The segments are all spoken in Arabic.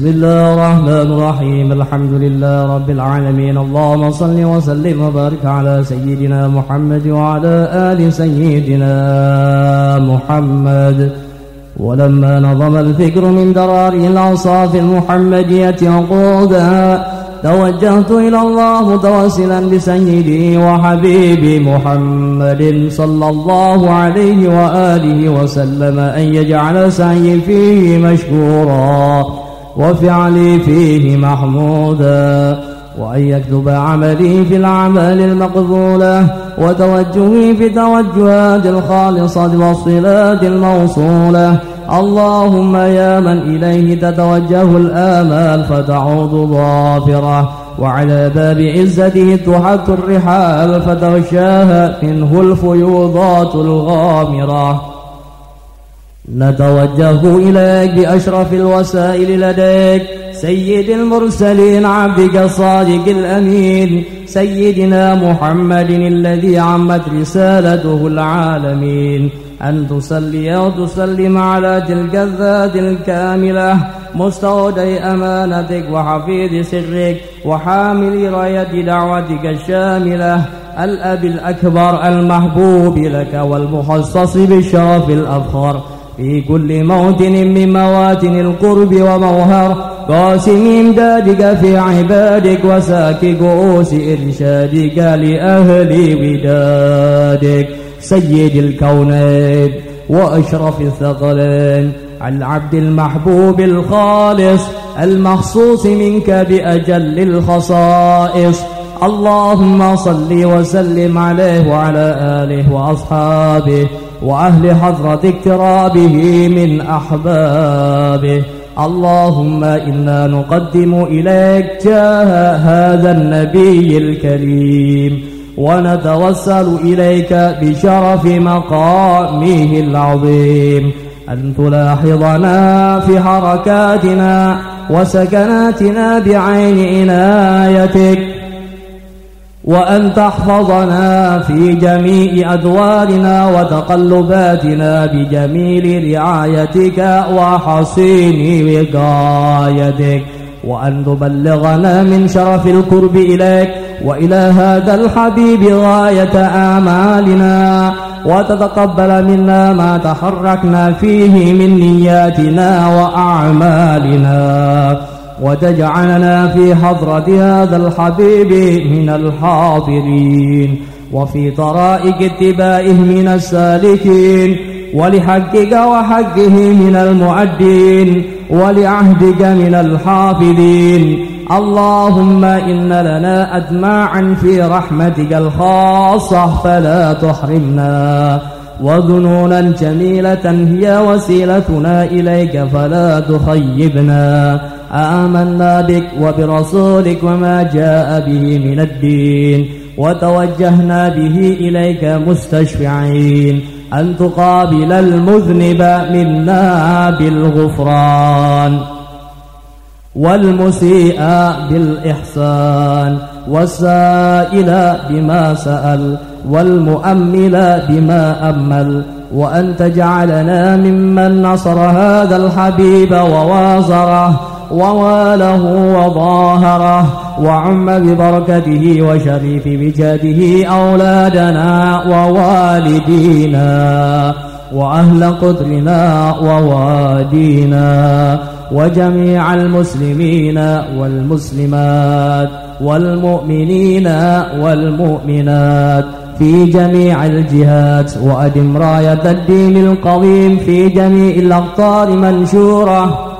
بسم الله الرحمن الرحيم. الحمد لله رب العالمين. اللهم صل وسلم وبارك على سيدنا محمد وعلى آل سيدنا محمد. ولما نظم الفكر من دراري الأوصاف المحمدية عقودا توجهت إلى الله متوسلا بسيدي وحبيبي محمد صلى الله عليه وآله وسلم أن يجعل سعي فيه مشكورا. وفعلي فيه محمودا وأن يكتب عملي في الأعمال المقبولة وتوجهي في توجهات الخالصة والصلات الموصولة. اللهم يا من إليه تتوجه الآمال فتعود ظافرة وعلى باب عزته تحط الرحال فتغشاها منه الفيوضات الغامرة. نتوجه إليك بأشرف الوسائل لديك سيد المرسلين عبدك الصادق الأمين سيدنا محمد الذي عمت رسالته العالمين. أن تصلي وتسلم على تلك الذات الكاملة مستودع أمانتك وحفيظ سرك وحامل راية دعوتك الشاملة. الأب الأكبر المحبوب لك والمخصص بالشرف الأفخر في كل موطن من مواتن القرب وموهر قاسم إمدادك في عبادك وساك كؤوس إرشادك لأهل ودادك. سيد الكونين وأشرف الثقلين العبد المحبوب الخالص المخصوص منك بأجل الخصائص. اللهم صل وسلم عليه وعلى آله وأصحابه وأهل حضرة اقترابه من أحبابه. اللهم إنا نقدم إليك جاه هذا النبي الكريم ونتوسل إليك بشرف مقامه العظيم. أن تلاحظنا في حركاتنا وسكناتنا بعين عنايتك وأن تحفظنا في جميع أدوارنا وتقلباتنا بجميل رعايتك وحصين وقايتك. وأن تبلغنا من شرف القرب إليك وإلى هذا الحبيب غاية آمالنا وتتقبل منا ما تحركنا فيه من نياتنا وأعمالنا. وتجعلنا في حضرة هذا الحبيب من الحاضرين. وفي طرائق اتباعه من السالكين. ولحقك وحقه من المعدين. ولعهدك من الحافظين. اللهم إن لنا أدماعا في رحمتك الخاصة فلا تحرمنا. وظنونا جميلة هي وسيلتنا إليك فلا تخيبنا آمنا بك وبرسولك وما جاء به من الدين وتوجهنا به إليك مستشفعين أن تقابل المذنب منا بالغفران والمسيء بالإحسان والسائل بما سأل والمؤمل بما أمل. وأن تجعلنا ممن نصر هذا الحبيب ووازره وواله وظاهره وعم ببركته وشريف بجاده أولادنا ووالدينا وأهل قدرنا ووادينا وجميع المسلمين والمسلمات. والمؤمنين والمؤمنات في جميع الجهات وأدم راية الدين القويم في جميع الأقطار منشورة.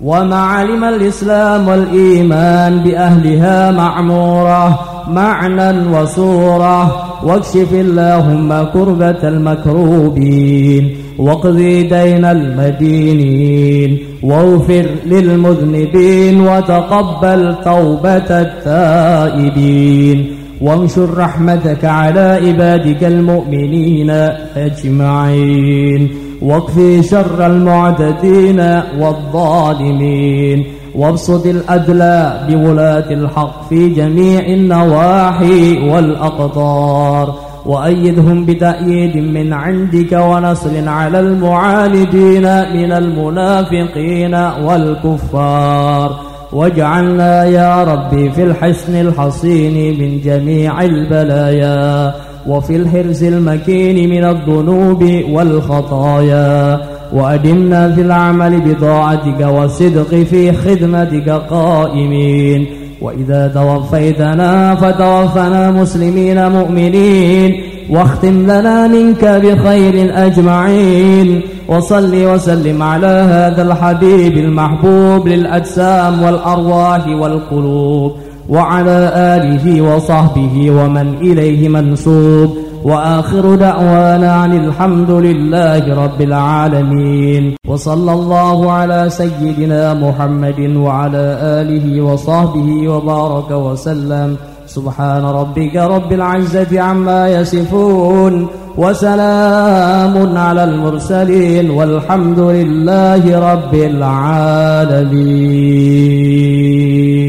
ومعالم الإسلام والإيمان بأهلها معمورة معنى وصورة. واكشف اللهم كربة المكروبين. واقضي دين المدينين واغفر للمذنبين وتقبل توبة التائبين وانشر رحمتك على عبادك المؤمنين أجمعين واكفي شر المعتدين والظالمين وابسط الأدلى بولاة الحق في جميع النواحي والأقطار وأيدهم بتأييد من عندك ونصر على المعاندين من المنافقين والكفار. واجعلنا يا ربي في الحسن الحصين من جميع البلايا وفي الحرز المكين من الذنوب والخطايا. وأدمنا في العمل بطاعتك والصدق في خدمتك قائمين. وإذا توفيتنا فتوفنا مسلمين مؤمنين واختم لنا منك بخير أجمعين وصل وسلم على هذا الحبيب المحبوب للأجسام والأرواح والقلوب وعلى آله وصحبه ومن إليه منسوب وآخر دعوانا عن الحمد لله رب العالمين. وصلى الله على سيدنا محمد وعلى آله وصحبه وبارك وسلم. سبحان ربك رب العزة عما يصفون. وسلام على المرسلين. والحمد لله رب العالمين.